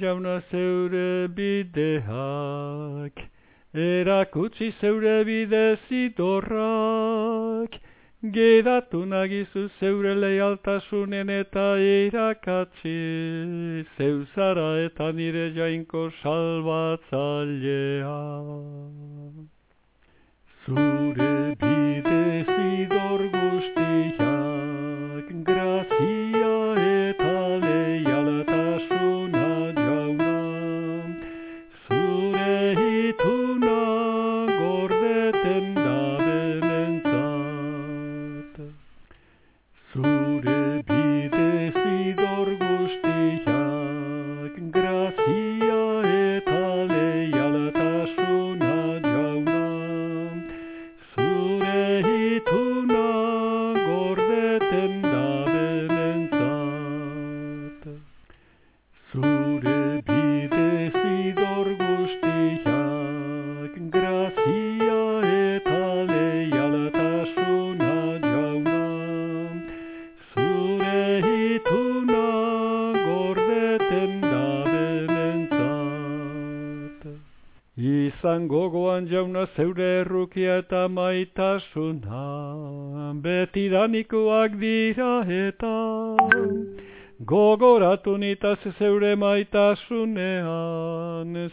jauna zeure bideak, erakutsi zeure bide zidorrak, Gedatu nagizu zeure lealtasunen eta irakatsi, zeuzara eta nire jainko salbatzailea. Zure Zure Izan gogoan jauna zeure errukia eta maitasuna, betidanikoak dira eta gogoratu nitaz zeure maitasunean,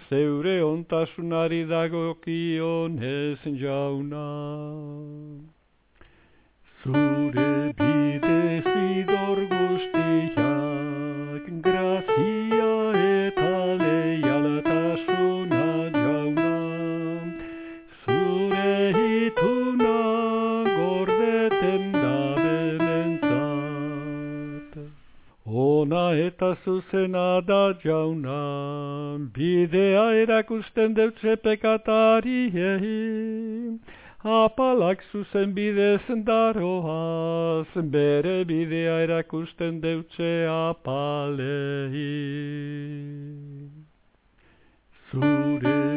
zeure ontasunari dagokionez jauna. Zure bide eta zuzena da jauna, bidea erakusten deutze pekatariei, apalak zuzen bidez daroaz, bere bidea erakusten deutze apalei. Zure